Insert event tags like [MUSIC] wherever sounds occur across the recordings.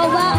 Oh wow.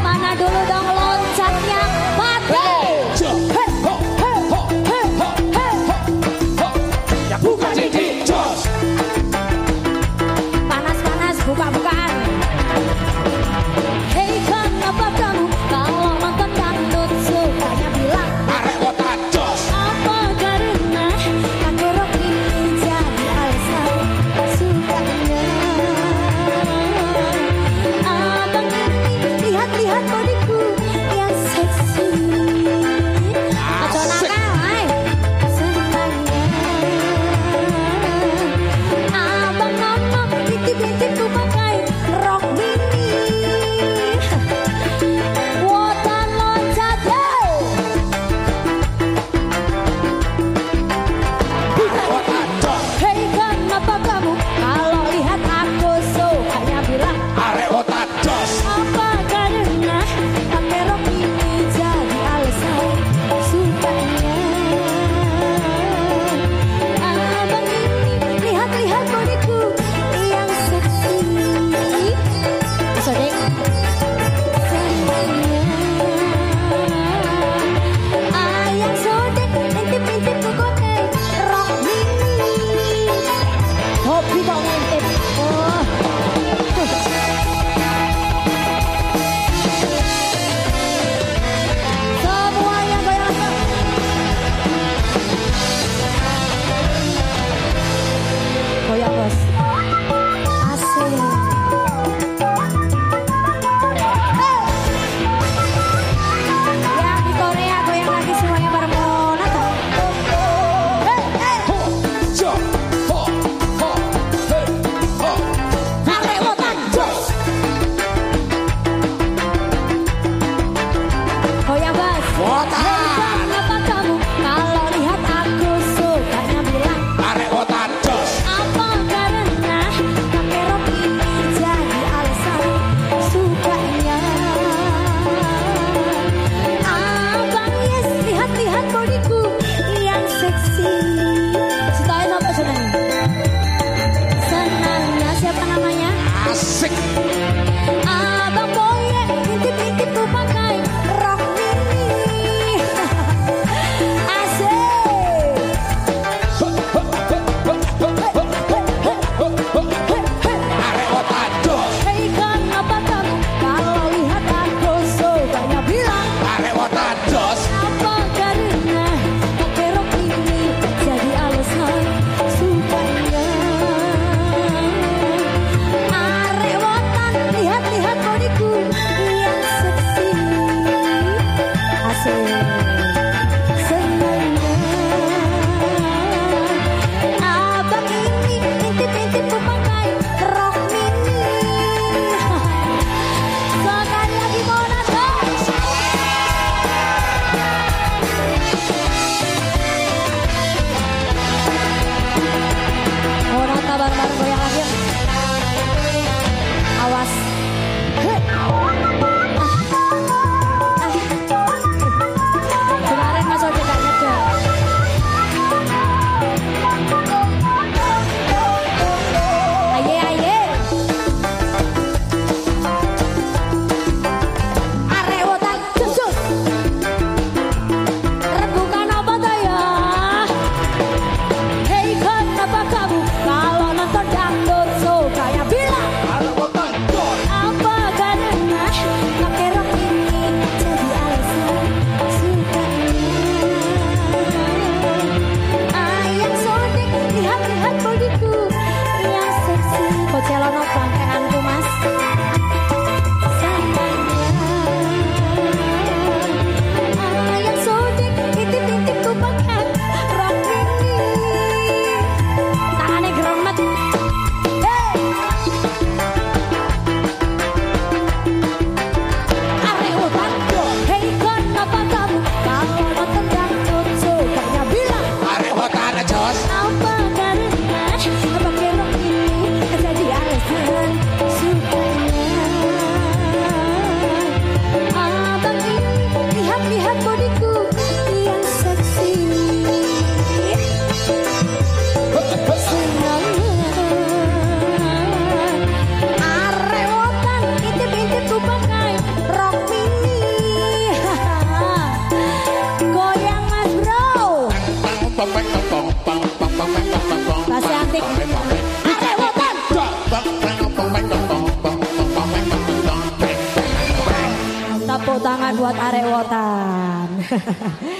Tepuk tangan buat arek wotan [LAUGHS]